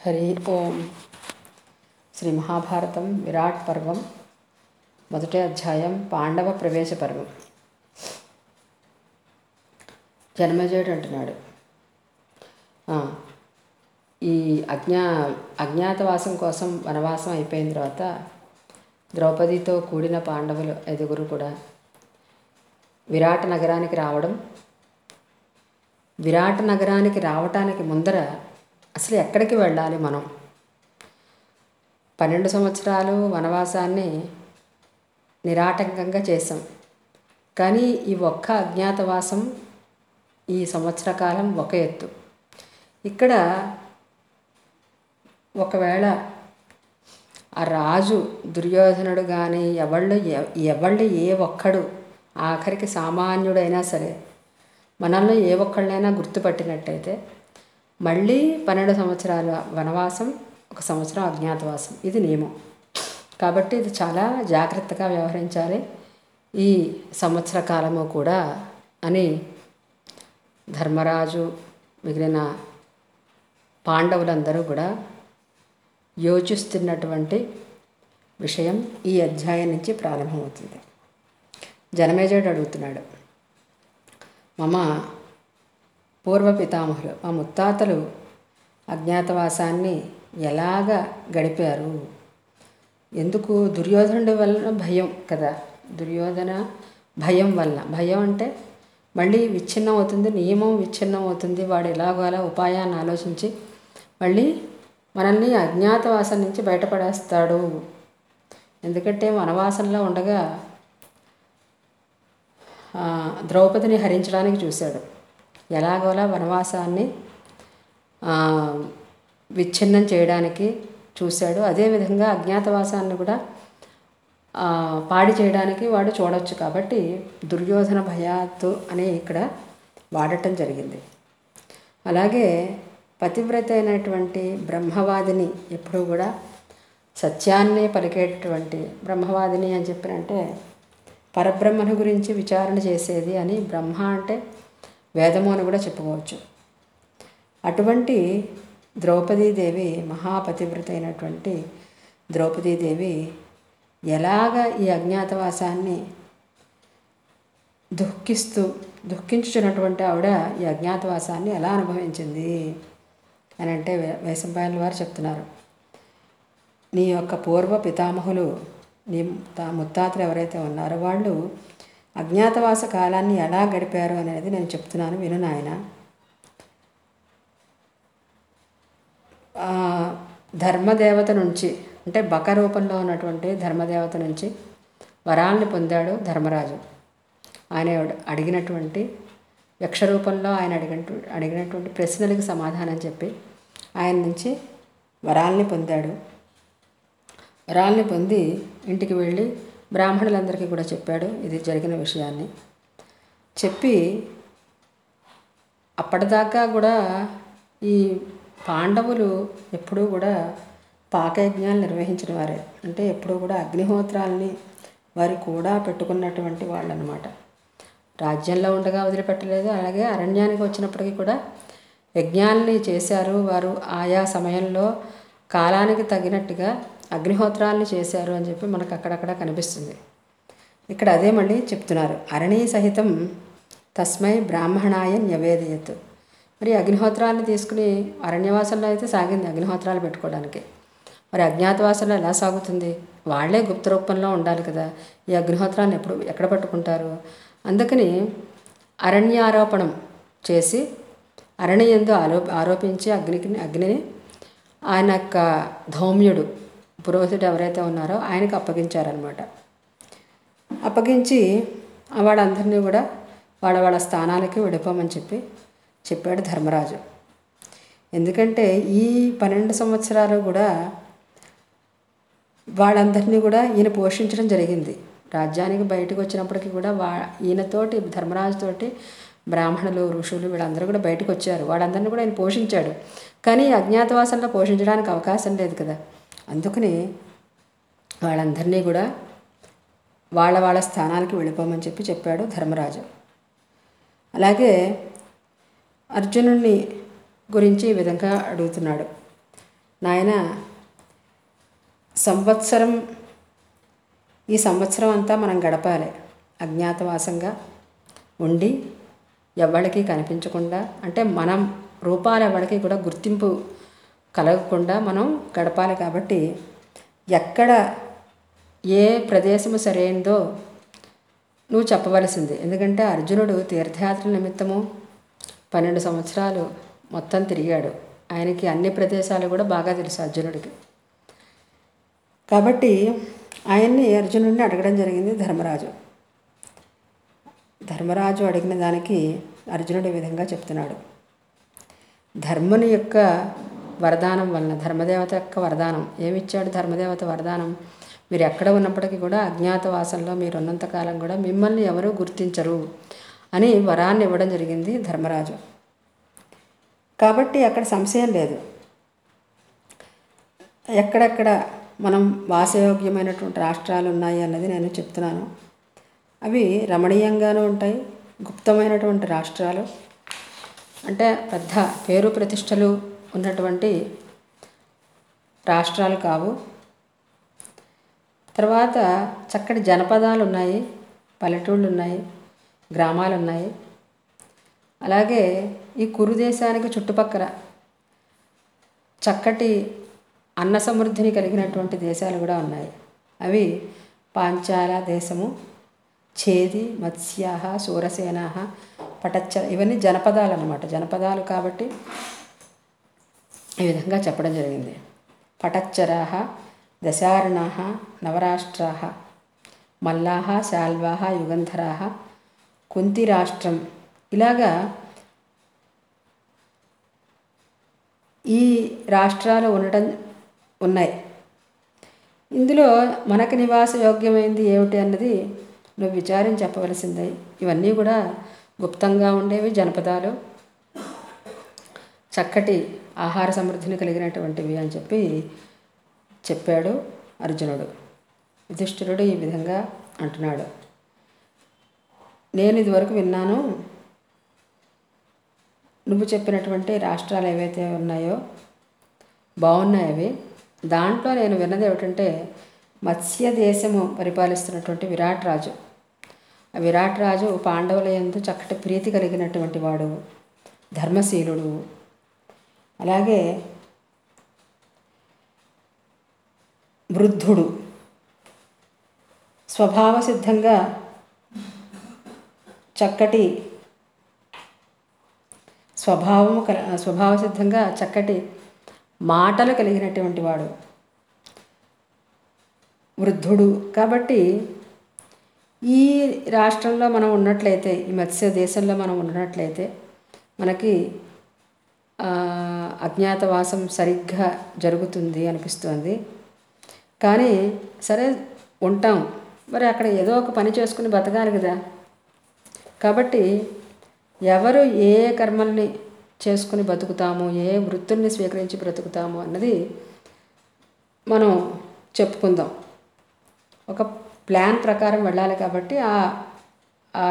హరి ఓం. శ్రీ మహాభారతం విరాట్ పర్వం మొదటి అధ్యాయం పాండవ ప్రవేశ పర్వం. జన్మజయుడు అంటున్నాడు. ఈ అజ్ఞా అజ్ఞాతవాసం కోసం వనవాసం అయిపోయిన తర్వాత ద్రౌపదితో కూడిన పాండవులు ఐదుగురు కూడా విరాట్ నగరానికి రావడం విరాట్ నగరానికి రావటానికి ముందర అసలు ఎక్కడికి వెళ్ళాలి మనం? పన్నెండు సంవత్సరాలు వనవాసాన్ని నిరాటంకంగా చేసాం కానీ ఈ ఒక్క అజ్ఞాతవాసం ఈ సంవత్సర కాలం ఒక ఎత్తు. ఇక్కడ ఒకవేళ ఆ రాజు దుర్యోధనుడు కానీ ఎవళ్ళు ఎవళ్ళు ఏ ఒక్కడు ఆఖరికి సామాన్యుడైనా సరే మనల్ని ఏ ఒక్కళ్ళైనా గుర్తుపట్టినట్టయితే మళ్ళీ పన్నెండు సంవత్సరాల వనవాసం ఒక సంవత్సరం అజ్ఞాతవాసం. ఇది నియమం. కాబట్టి ఇది చాలా జాగ్రత్తగా వ్యవహరించాలి. ఈ సంవత్సర కాలము కూడా అని ధర్మరాజు మిగిలిన పాండవులందరూ కూడా యోచిస్తున్నటువంటి విషయం ఈ అధ్యాయం నుంచి ప్రారంభమవుతుంది. జనమేజయుడు అడుగుతున్నాడు మమ పూర్వ పితామహులు మా ముత్తాతలు అజ్ఞాతవాసాన్ని ఎలాగ గడిపారు? ఎందుకు? దుర్యోధనుడి వలన భయం కదా. దుర్యోధన భయం వలన. భయం అంటే మళ్ళీ విచ్ఛిన్నం అవుతుంది నియమం విచ్ఛిన్నం అవుతుంది. వాడు ఎలాగో అలా ఉపాయాన్ని ఆలోచించి మళ్ళీ మనల్ని అజ్ఞాతవాసం నుంచి బయటపడేస్తాడు. ఎందుకంటే వనవాసంలో ఉండగా ద్రౌపదిని హరించడానికి చూశాడు. ఎలాగోలా వనవాసాన్ని విచ్ఛిన్నం చేయడానికి చూశాడు. అదేవిధంగా అజ్ఞాతవాసాన్ని కూడా పాడి చేయడానికి వాడు చూడవచ్చు కాబట్టి దుర్యోధన భయాత్తు అని ఇక్కడ వాడటం జరిగింది. అలాగే పతివ్రత అయినటువంటి బ్రహ్మవాదిని ఎప్పుడూ కూడా సత్యాన్ని పలికేటటువంటి బ్రహ్మవాదిని అని చెప్పినంటే పరబ్రహ్మను గురించి విచారణ చేసేది అని బ్రహ్మ అంటే వేదము అని కూడా చెప్పుకోవచ్చు. అటువంటి ద్రౌపదీదేవి మహాపతివ్రత అయినటువంటి ద్రౌపదీదేవి ఎలాగ ఈ అజ్ఞాతవాసాన్ని దుఃఖిస్తూ దుఃఖించుచున్నటువంటి ఆవిడ ఈ అజ్ఞాతవాసాన్ని ఎలా అనుభవించింది అని అంటే వే- వేసంపాయల వారు చెప్తున్నారు. నీ యొక్క పూర్వ పితామహులు నీ తా- ముత్తాతలు ఎవరైతే ఉన్నారో వాళ్ళు అజ్ఞాతవాస కాలాన్ని ఎలా గడిపారు అనేది నేను చెప్తున్నాను విను నాయన. ధర్మదేవత నుంచి అంటే బక రూపంలో ఉన్నటువంటి ధర్మదేవత నుంచి వరాల్ని పొందాడు ధర్మరాజు. ఆయన అడిగినటువంటి యక్ష రూపంలో ఆయన అడిగిన అడిగినటువంటి ప్రశ్నలకు సమాధానం చెప్పి ఆయన నుంచి వరాల్ని పొందాడు. వరాల్ని పొంది ఇంటికి వెళ్ళి బ్రాహ్మణులందరికీ కూడా చెప్పాడు ఇది జరిగిన విషయాన్ని. చెప్పి అప్పటిదాకా కూడా ఈ పాండవులు ఎప్పుడూ కూడా పాకయజ్ఞాలు నిర్వహించిన వారే. అంటే ఎప్పుడూ కూడా అగ్నిహోత్రాలని వారు కూడా పెట్టుకున్నటువంటి వాళ్ళు అనమాట రాజ్యంలో ఉండగా వదిలిపెట్టలేదు. అలాగే అరణ్యానికి వచ్చినప్పటికీ కూడా యజ్ఞాలని చేశారు వారు. ఆయా సమయంలో కాలానికి తగినట్టుగా అగ్నిహోత్రాలను చేశారు అని చెప్పి మనకు అక్కడక్కడ కనిపిస్తుంది. ఇక్కడ అదే మళ్ళీ చెప్తున్నారు. అరణి సహితం తస్మై బ్రాహ్మణాయ నివేదయత్ మరి అగ్నిహోత్రాలను తీసుకుని అరణ్యవాసంలో అయితే సాగింది అగ్నిహోత్రాలు పెట్టుకోవడానికి. మరి అజ్ఞాతవాసంలో ఎలా సాగుతుంది? వాళ్ళే గుప్త రూపంలో ఉండాలి కదా. ఈ అగ్నిహోత్రాన్ని ఎప్పుడు ఎక్కడ పట్టుకుంటారు? అందుకని అరణ్యారోపణం చేసి అరణ్యందు ఆరో ఆరోపించి అగ్నికి అగ్నిని ఆయన యొక్క ధౌమ్యుడు పురోహితుడు ఎవరైతే ఉన్నారో ఆయనకు అప్పగించారనమాట అప్పగించి వాళ్ళందరినీ కూడా వాళ్ళ వాళ్ళ స్థానాలకి విడిపోమని చెప్పి చెప్పాడు ధర్మరాజు. ఎందుకంటే ఈ పన్నెండు సంవత్సరాలు కూడా వాళ్ళందరినీ కూడా ఈయన పోషించడం జరిగింది. రాజ్యానికి బయటకు వచ్చినప్పటికీ కూడా వా ఈయనతోటి ధర్మరాజుతోటి బ్రాహ్మణులు ఋషులు వీళ్ళందరూ కూడా బయటకు వచ్చారు. వాళ్ళందరినీ కూడా ఆయన పోషించాడు. కానీ అజ్ఞాతవాసంలో పోషించడానికి అవకాశం లేదు కదా. అందుకని వాళ్ళందరినీ కూడా వాళ్ళ వాళ్ళ స్థానాలకి వెళ్ళిపోమని చెప్పి చెప్పాడు ధర్మరాజు. అలాగే అర్జునుడిని గురించి ఈ విధంగా అడుగుతున్నాడు. నాయన సంవత్సరం ఈ సంవత్సరం అంతా మనం గడపాలి. అజ్ఞాతవాసంగా ఉండి ఎవరికి కనిపించకుండా అంటే మనం రూపాలు ఎవరికి కూడా గుర్తింపు కలగకుండా మనం గడపాలి కాబట్టి ఎక్కడ ఏ ప్రదేశము సరైనదో నువ్వు చెప్పవలసింది. ఎందుకంటే అర్జునుడు తీర్థయాత్ర నిమిత్తము పన్నెండు సంవత్సరాలు మొత్తం తిరిగాడు. ఆయనకి అన్ని ప్రదేశాలు కూడా బాగా తెలుసు అర్జునుడికి. కాబట్టి ఆయన్ని అర్జునుడిని అడగడం జరిగింది ధర్మరాజు. ధర్మరాజు అడిగిన దానికి అర్జునుడు ఈ విధంగా చెప్తున్నాడు. ధర్ముని యొక్క వరదానం వలన ధర్మదేవత యొక్క వరదానం. ఏమిచ్చాడు ధర్మదేవత వరదానం? మీరు ఎక్కడ ఉన్నప్పటికీ కూడా అజ్ఞాతవాసంలో మీరు ఉన్నంతకాలం కూడా మిమ్మల్ని ఎవరూ గుర్తించరు అని వరాన్ని ఇవ్వడం జరిగింది ధర్మరాజు. కాబట్టి అక్కడ సంశయం లేదు. ఎక్కడెక్కడ మనం వాసయోగ్యమైనటువంటి రాష్ట్రాలు ఉన్నాయి అన్నది నేను చెప్తున్నాను. అవి రమణీయంగానూ ఉంటాయి గుప్తమైనటువంటి రాష్ట్రాలు. అంటే పెద్ద పేరు ప్రతిష్టలు ఉన్నటువంటి రాష్ట్రాలు కావు. తర్వాత చక్కటి జనపదాలు ఉన్నాయి. పల్లెటూళ్ళు ఉన్నాయి. గ్రామాలు ఉన్నాయి. అలాగే ఈ కురు దేశానికి చుట్టుపక్కల చక్కటి అన్న సమృద్ధిని కలిగినటువంటి దేశాలు కూడా ఉన్నాయి. అవి పాంచాల దేశము చేది మత్స్యాహ సూరసేనాహ పటచ్చ ఇవన్నీ జనపదాలు అన్నమాట జనపదాలు కాబట్టి ఈ విధంగా చెప్పడం జరిగింది. పటచ్చరాహ దశారణాహ నవరాష్ట్రాహ మల్లాహ శాల్వాహ యుగంధరాహ కుంతి రాష్ట్రం ఇలాగా ఈ రాష్ట్రాలు ఉండటం ఉన్నాయి. ఇందులో మనకు నివాస యోగ్యమైంది ఏమిటి అన్నది నువ్వు విచారం చెప్పవలసిందే. ఇవన్నీ కూడా గుప్తంగా ఉండేవి జనపదాలు. చక్కటి ఆహార సమృద్ధిని కలిగినటువంటివి అని చెప్పి చెప్పాడు అర్జునుడు. యుధిష్ఠిరుడు ఈ విధంగా అంటున్నాడు. నేను ఇదివరకు విన్నాను నువ్వు చెప్పినటువంటి రాష్ట్రాలు ఏవైతే ఉన్నాయో బాగున్నాయి అవి. దాంట్లో నేను విన్నది ఏమిటంటే మత్స్య దేశము పరిపాలిస్తున్నటువంటి విరాట్ రాజు. ఆ విరాట్ రాజు పాండవుల ఎందు చక్కటి ప్రీతి కలిగినటువంటి వాడు ధర్మశీలుడు. అలాగే వృద్ధుడు స్వభావ సిద్ధంగా చక్కటి స్వభావము కల స్వభావ సిద్ధంగా చక్కటి మాటలు కలిగినటువంటి వాడు. వృద్ధుడు. కాబట్టి ఈ రాష్ట్రంలో మనం ఉన్నట్లయితే ఈ మత్స్య దేశంలో మనం ఉన్నట్లయితే మనకి అజ్ఞాతవాసం సరిగ్గా జరుగుతుంది అనిపిస్తుంది. కానీ సరే ఉంటాం. మరి అక్కడ ఏదో ఒక పని చేసుకుని బతకాలి కదా. కాబట్టి ఎవరు ఏ ఏ కర్మల్ని చేసుకుని బతుకుతాము ఏ వృత్తుల్ని స్వీకరించి బ్రతుకుతాము అన్నది మనం చెప్పుకుందాం. ఒక ప్లాన్ ప్రకారం వెళ్ళాలి కాబట్టి ఆ ఆ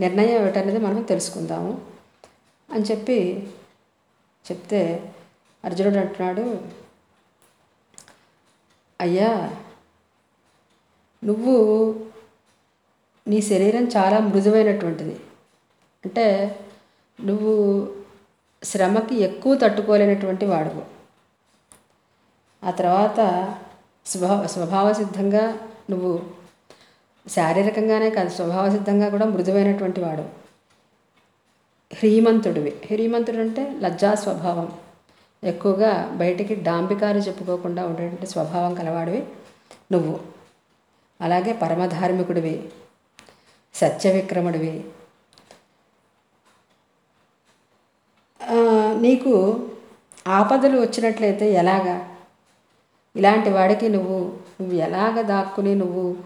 నిర్ణయం ఏమిటనేది మనం తెలుసుకుందాము అని చెప్పి చెప్తే అర్జునుడు అంటున్నాడు అయ్యా నువ్వు నీ శరీరం చాలా మృదువైనటువంటిది. అంటే నువ్వు శ్రమకి ఎక్కువ తట్టుకోలేనటువంటి వాడువు. ఆ తర్వాత స్వభావ స్వభావ సిద్ధంగా నువ్వు శారీరకంగానే కాదు స్వభావసిద్ధంగా కూడా మృదువైనటువంటి వాడు. హ్రీమంతుడివి హ్రీమంతుడు అంటే లజ్జా స్వభావం. ఎక్కువగా బయటికి డాంబికారు చెప్పుకోకుండా ఉండేటువంటి స్వభావం కలవాడివి నువ్వు. అలాగే పరమధార్మికుడివి. సత్యవిక్రముడివి. నీకు ఆపదలు వచ్చినట్లయితే ఎలాగా? ఇలాంటి వాడికి నువ్వు నువ్వు ఎలాగ దాక్కుని నువ్వు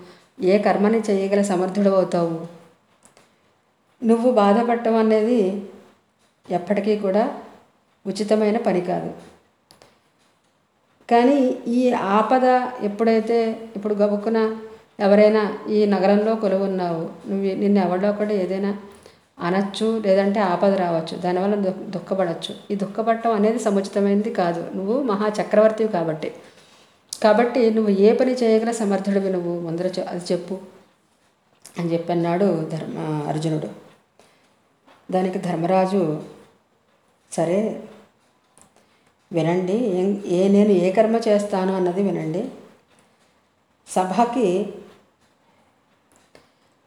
ఏ కర్మని చేయగల సమర్థుడు అవుతావు? నువ్వు బాధపడటం అనేది ఎప్పటికీ కూడా ఉచితమైన పని కాదు. కానీ ఈ ఆపద ఎప్పుడైతే ఇప్పుడు గబుక్కున ఎవరైనా ఈ నగరంలో కొలువున్నావు నువ్వు నిన్ను ఎవరిలో ఒకటి ఏదైనా అనొచ్చు లేదంటే ఆపద రావచ్చు దానివల్ల దుఃఖపడవచ్చు ఈ దుఃఖపడటం అనేది సముచితమైనది కాదు. నువ్వు మహా చక్రవర్తివి కాబట్టి. కాబట్టి నువ్వు ఏ పని చేయగల సమర్థుడివి నువ్వు? ముందర అది చెప్పు అని చెప్పి అన్నాడు ధర్మ అర్జునుడు. దానికి ధర్మరాజు సరే వినండి ఏం ఏ నేను ఏ కర్మ చేస్తాను అన్నది వినండి. సభకి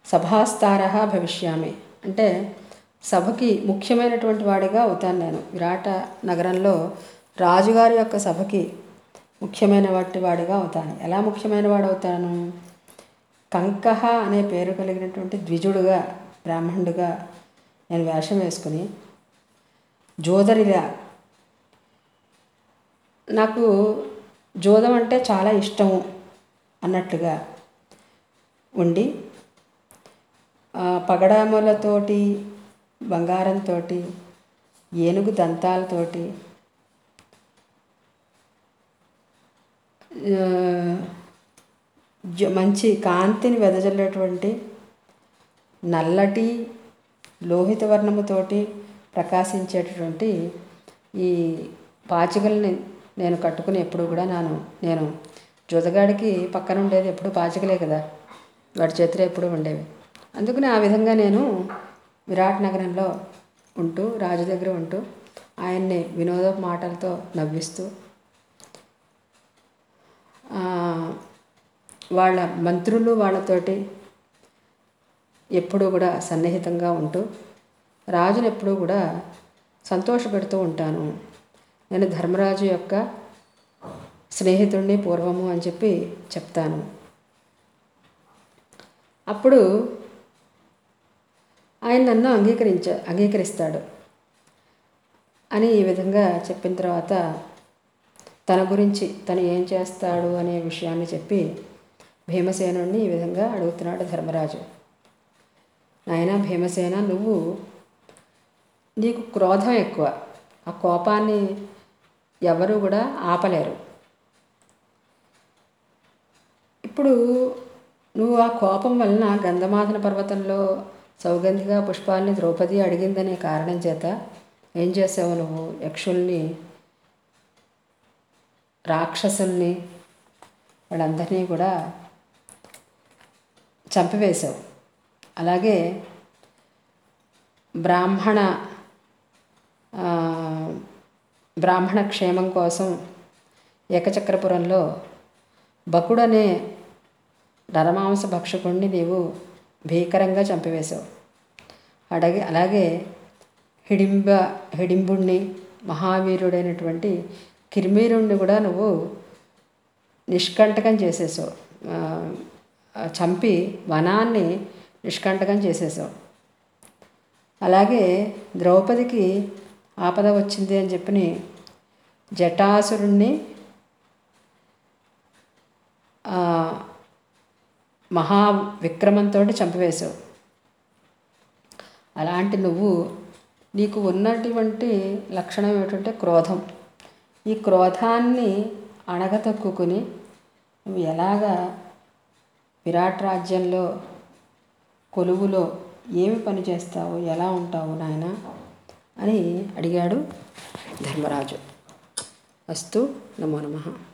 సభాస్తార భవిష్యామి. అంటే సభకి ముఖ్యమైనటువంటి వాడిగా అవుతాను నేను. విరాట నగరంలో రాజుగారి యొక్క సభకి ముఖ్యమైన వాటి వాడిగా అవుతాను. ఎలా ముఖ్యమైన వాడు అవుతాను? కంకహ అనే పేరు కలిగినటువంటి ద్విజుడుగా బ్రాహ్మణుడుగా నేను వేషం వేసుకుని జోదరిలా. నాకు జోదం అంటే చాలా ఇష్టము అన్నట్టుగా ఉండి పగడామలతోటి పగడాములతోటి బంగారంతో ఏనుగు దంతాలతోటి మంచి కాంతిని వెదజల్లేటువంటి నల్లటి లోహిత వర్ణముతోటి ప్రకాశించేటటువంటి ఈ పాచికల్ని నేను కట్టుకుని ఎప్పుడు కూడా నాను నేను జోదగాడికి పక్కన ఉండేది ఎప్పుడు పాచికలే కదా. వాడి చేతిలో ఎప్పుడు ఉండేవి. అందుకని ఆ విధంగా నేను విరాట్ నగరంలో ఉంటూ రాజు దగ్గర ఉంటూ ఆయన్ని వినోద మాటలతో నవ్విస్తూ వాళ్ళ మంత్రులు వాళ్ళతోటి ఎప్పుడూ కూడా సన్నిహితంగా ఉంటూ రాజును ఎప్పుడూ కూడా సంతోషపెడుతూ ఉంటాను. నేను ధర్మరాజు యొక్క స్నేహితుడిని పూర్వము అని చెప్పి చెప్తాను. అప్పుడు ఆయన నన్ను అంగీకరించ అంగీకరిస్తాడు అని ఈ విధంగా చెప్పిన తర్వాత తన గురించి తను ఏం చేస్తాడు అనే విషయాన్ని చెప్పి భీమసేనుడిని ఈ విధంగా అడుగుతున్నాడు ధర్మరాజు. నాయన భీమసేన నువ్వు. నీకు క్రోధం ఎక్కువ. ఆ కోపాన్ని ఎవరు కూడా ఆపలేరు. ఇప్పుడు నువ్వు ఆ కోపం వలన గంధమాధన పర్వతంలో సౌగంధిగా పుష్పాలని ద్రౌపది అడిగిందనే కారణం చేత ఏం చేసావు నువ్వు? యక్షుల్ని రాక్షసుల్ని వాళ్ళందరినీ కూడా చంపివేశావు. అలాగే బ్రాహ్మణ బ్రాహ్మణ క్షేమం కోసం ఏకచక్రపురంలో బకుడనే నరమాంస భక్షకుణ్ణి నీవు భీకరంగా చంపివేశావు. అడగి అలాగే హిడింబ హిడింబుణ్ణి మహావీరుడైనటువంటి కిర్మీరుణ్ణి కూడా నువ్వు నిష్కంటకం చేసేసావు చంపి వనాన్ని నిష్కంటకం చేసేసావు అలాగే ద్రౌపదికి ఆపద వచ్చింది అని చెప్పి జటాసురుణ్ణి మహా విక్రమంతో చంపివేశావు. అలాంటి నువ్వు నీకు ఉన్నటువంటి లక్షణం ఏమిటంటే క్రోధం. ఈ క్రోధాన్ని అణగతొక్కుని నువ్వు ఎలాగా విరాట్ రాజ్యంలో కొలువులో ఏమి పని చేస్తావు? ఎలా ఉంటావు నాయన? అని అడిగాడు ధర్మరాజు. అస్తు నమో నమః.